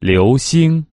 流星。